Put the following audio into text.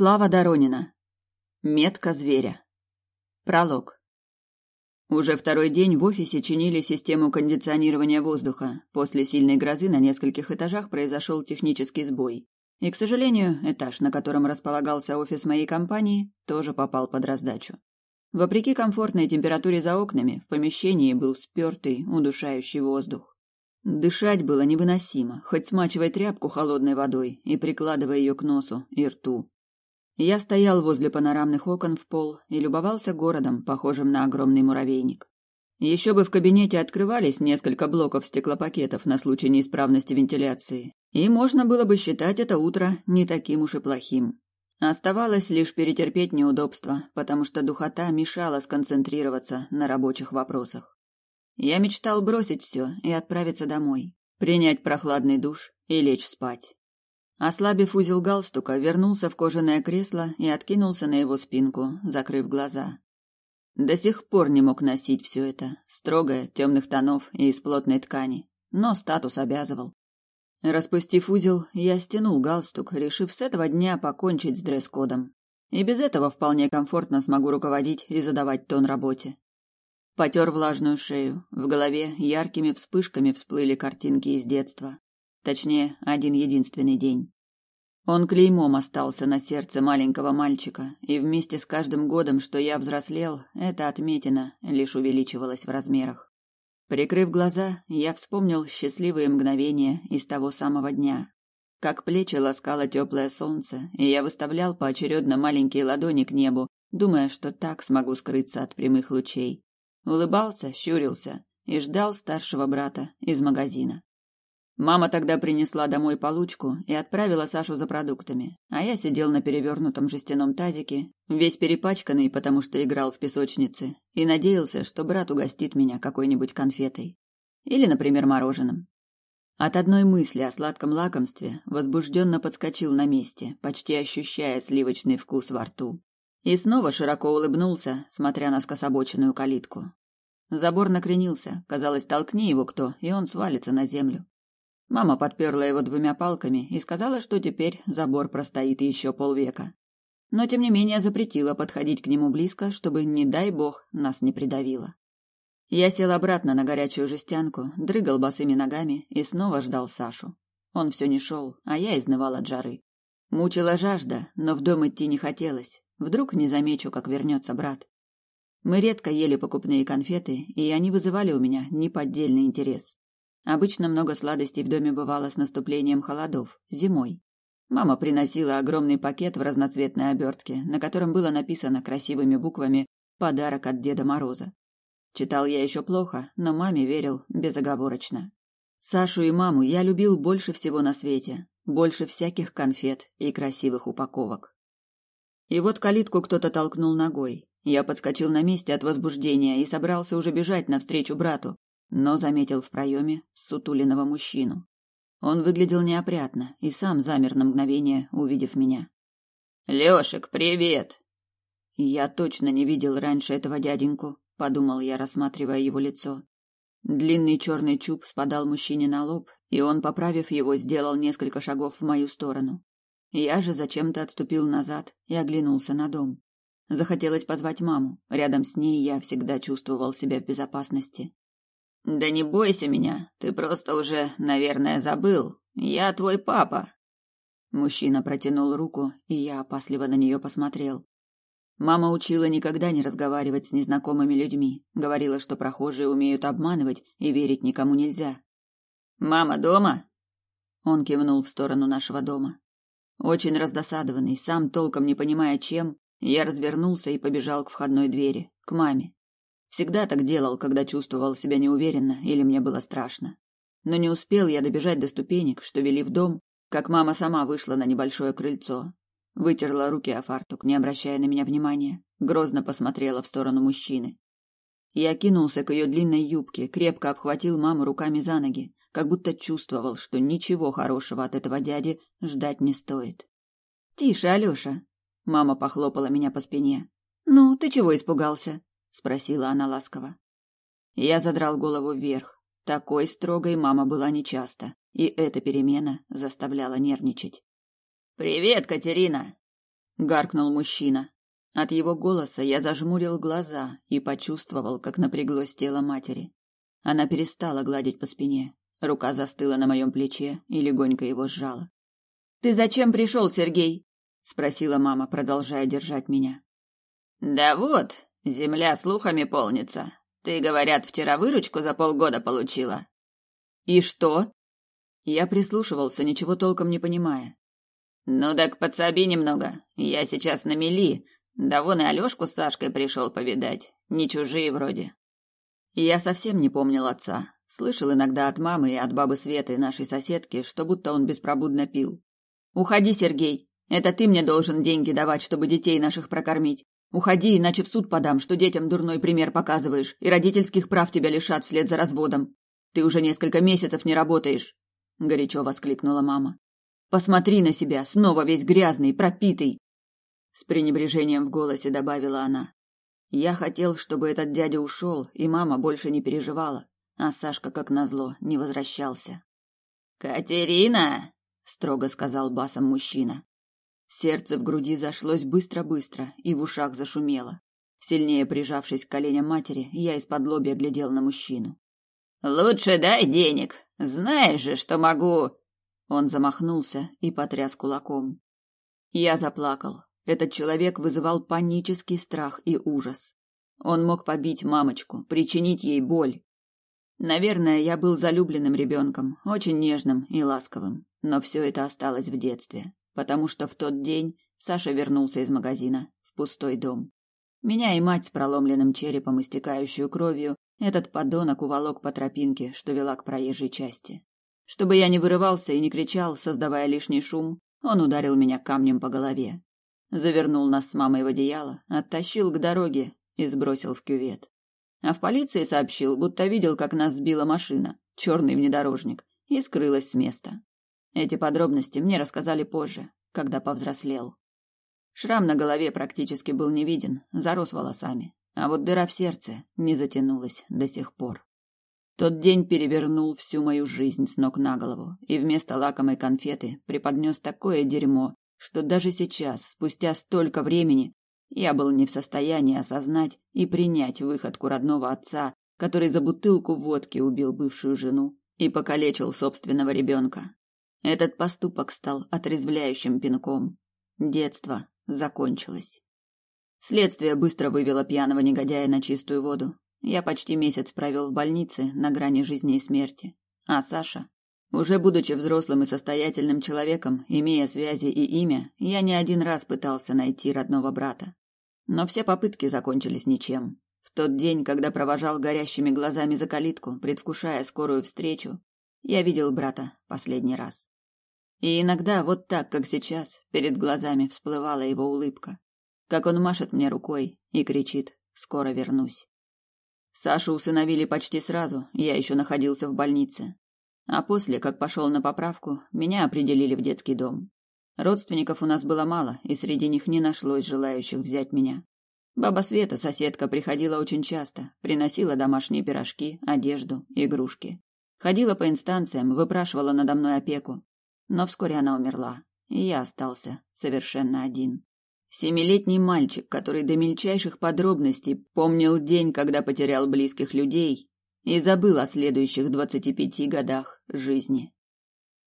Слава Доронина. Метка зверя. Пролог. Уже второй день в офисе чинили систему кондиционирования воздуха. После сильной грозы на нескольких этажах произошел технический сбой. И, к сожалению, этаж, на котором располагался офис моей компании, тоже попал под раздачу. Вопреки комфортной температуре за окнами, в помещении был спертый, удушающий воздух. Дышать было невыносимо, хоть смачивай тряпку холодной водой и прикладывая ее к носу и рту. Я стоял возле панорамных окон в пол и любовался городом, похожим на огромный муравейник. Еще бы в кабинете открывались несколько блоков стеклопакетов на случай неисправности вентиляции, и можно было бы считать это утро не таким уж и плохим. Оставалось лишь перетерпеть неудобства, потому что духота мешала сконцентрироваться на рабочих вопросах. Я мечтал бросить все и отправиться домой, принять прохладный душ и лечь спать. Ослабив узел галстука, вернулся в кожаное кресло и откинулся на его спинку, закрыв глаза. До сих пор не мог носить все это, строгое, темных тонов и из плотной ткани, но статус обязывал. Распустив узел, я стянул галстук, решив с этого дня покончить с дресс-кодом. И без этого вполне комфортно смогу руководить и задавать тон работе. Потер влажную шею, в голове яркими вспышками всплыли картинки из детства. Точнее, один единственный день. Он клеймом остался на сердце маленького мальчика, и вместе с каждым годом, что я взрослел, эта отметина лишь увеличивалась в размерах. Прикрыв глаза, я вспомнил счастливые мгновения из того самого дня. Как плечи ласкало теплое солнце, и я выставлял поочередно маленькие ладони к небу, думая, что так смогу скрыться от прямых лучей. Улыбался, щурился и ждал старшего брата из магазина. Мама тогда принесла домой получку и отправила Сашу за продуктами, а я сидел на перевернутом жестяном тазике, весь перепачканный, потому что играл в песочнице, и надеялся, что брат угостит меня какой-нибудь конфетой. Или, например, мороженым. От одной мысли о сладком лакомстве возбужденно подскочил на месте, почти ощущая сливочный вкус во рту. И снова широко улыбнулся, смотря на скособоченную калитку. Забор накренился, казалось, толкни его кто, и он свалится на землю. Мама подперла его двумя палками и сказала, что теперь забор простоит еще полвека. Но, тем не менее, запретила подходить к нему близко, чтобы, не дай бог, нас не придавило. Я сел обратно на горячую жестянку, дрыгал босыми ногами и снова ждал Сашу. Он все не шел, а я изнывал от жары. Мучила жажда, но в дом идти не хотелось. Вдруг не замечу, как вернется брат. Мы редко ели покупные конфеты, и они вызывали у меня неподдельный интерес. Обычно много сладостей в доме бывало с наступлением холодов, зимой. Мама приносила огромный пакет в разноцветной обертке, на котором было написано красивыми буквами «Подарок от Деда Мороза». Читал я еще плохо, но маме верил безоговорочно. Сашу и маму я любил больше всего на свете, больше всяких конфет и красивых упаковок. И вот калитку кто-то толкнул ногой. Я подскочил на месте от возбуждения и собрался уже бежать навстречу брату, но заметил в проеме сутуленного мужчину. Он выглядел неопрятно и сам замер на мгновение, увидев меня. «Лешек, привет!» Я точно не видел раньше этого дяденьку, подумал я, рассматривая его лицо. Длинный черный чуб спадал мужчине на лоб, и он, поправив его, сделал несколько шагов в мою сторону. Я же зачем-то отступил назад и оглянулся на дом. Захотелось позвать маму. Рядом с ней я всегда чувствовал себя в безопасности. Да не бойся меня, ты просто уже, наверное, забыл. Я твой папа. Мужчина протянул руку, и я опасливо на нее посмотрел. Мама учила никогда не разговаривать с незнакомыми людьми, говорила, что прохожие умеют обманывать и верить никому нельзя. Мама дома? Он кивнул в сторону нашего дома. Очень раздосадованный, сам толком не понимая чем, я развернулся и побежал к входной двери, к маме. Всегда так делал, когда чувствовал себя неуверенно или мне было страшно. Но не успел я добежать до ступенек, что вели в дом, как мама сама вышла на небольшое крыльцо. Вытерла руки о фартук, не обращая на меня внимания, грозно посмотрела в сторону мужчины. Я кинулся к ее длинной юбке, крепко обхватил маму руками за ноги, как будто чувствовал, что ничего хорошего от этого дяди ждать не стоит. «Тише, Алёша!» — мама похлопала меня по спине. «Ну, ты чего испугался? Спросила она ласково. Я задрал голову вверх. Такой строгой мама была нечасто, и эта перемена заставляла нервничать. Привет, Катерина. гаркнул мужчина. От его голоса я зажмурил глаза и почувствовал, как напряглось тело матери. Она перестала гладить по спине. Рука застыла на моем плече и легонько его сжала. «Ты зачем пришел, Сергей?» — спросила мама, продолжая держать меня. «Да вот, земля слухами полнится. Ты, говорят, вчера выручку за полгода получила». «И что?» Я прислушивался, ничего толком не понимая. «Ну так подсоби немного. Я сейчас на мели. Да вон и Алёшку с Сашкой пришел повидать. Не чужие вроде». Я совсем не помнил отца. Слышал иногда от мамы и от бабы Светы, нашей соседки, что будто он беспробудно пил. «Уходи, Сергей. Это ты мне должен деньги давать, чтобы детей наших прокормить. Уходи, иначе в суд подам, что детям дурной пример показываешь, и родительских прав тебя лишат вслед за разводом. Ты уже несколько месяцев не работаешь», — горячо воскликнула мама. «Посмотри на себя, снова весь грязный, пропитый!» С пренебрежением в голосе добавила она. Я хотел, чтобы этот дядя ушел, и мама больше не переживала, а Сашка, как назло, не возвращался. «Катерина!» — строго сказал басом мужчина. Сердце в груди зашлось быстро-быстро и в ушах зашумело. Сильнее прижавшись к коленям матери, я из-под лобья глядел на мужчину. «Лучше дай денег. Знаешь же, что могу...» Он замахнулся и потряс кулаком. Я заплакал. Этот человек вызывал панический страх и ужас. Он мог побить мамочку, причинить ей боль. Наверное, я был залюбленным ребенком, очень нежным и ласковым, но все это осталось в детстве потому что в тот день Саша вернулся из магазина в пустой дом. Меня и мать с проломленным черепом, истекающую кровью, этот подонок уволок по тропинке, что вела к проезжей части. Чтобы я не вырывался и не кричал, создавая лишний шум, он ударил меня камнем по голове. Завернул нас с мамой в одеяло, оттащил к дороге и сбросил в кювет. А в полиции сообщил, будто видел, как нас сбила машина, черный внедорожник, и скрылась с места. Эти подробности мне рассказали позже, когда повзрослел. Шрам на голове практически был не виден, зарос волосами, а вот дыра в сердце не затянулась до сих пор. Тот день перевернул всю мою жизнь с ног на голову, и вместо лакомой конфеты преподнес такое дерьмо, что даже сейчас, спустя столько времени, я был не в состоянии осознать и принять выходку родного отца, который за бутылку водки убил бывшую жену и покалечил собственного ребенка. Этот поступок стал отрезвляющим пинком. Детство закончилось. Следствие быстро вывело пьяного негодяя на чистую воду. Я почти месяц провел в больнице на грани жизни и смерти. А Саша, уже будучи взрослым и состоятельным человеком, имея связи и имя, я не один раз пытался найти родного брата. Но все попытки закончились ничем. В тот день, когда провожал горящими глазами за калитку, предвкушая скорую встречу, я видел брата последний раз. И иногда, вот так, как сейчас, перед глазами всплывала его улыбка, как он машет мне рукой и кричит «Скоро вернусь». Сашу усыновили почти сразу, я еще находился в больнице. А после, как пошел на поправку, меня определили в детский дом. Родственников у нас было мало, и среди них не нашлось желающих взять меня. Баба Света, соседка, приходила очень часто, приносила домашние пирожки, одежду, игрушки. Ходила по инстанциям, выпрашивала надо мной опеку. Но вскоре она умерла, и я остался совершенно один. Семилетний мальчик, который до мельчайших подробностей помнил день, когда потерял близких людей, и забыл о следующих двадцати пяти годах жизни.